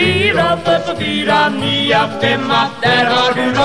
fyra, fyra, fyra, nya femma, där har du radio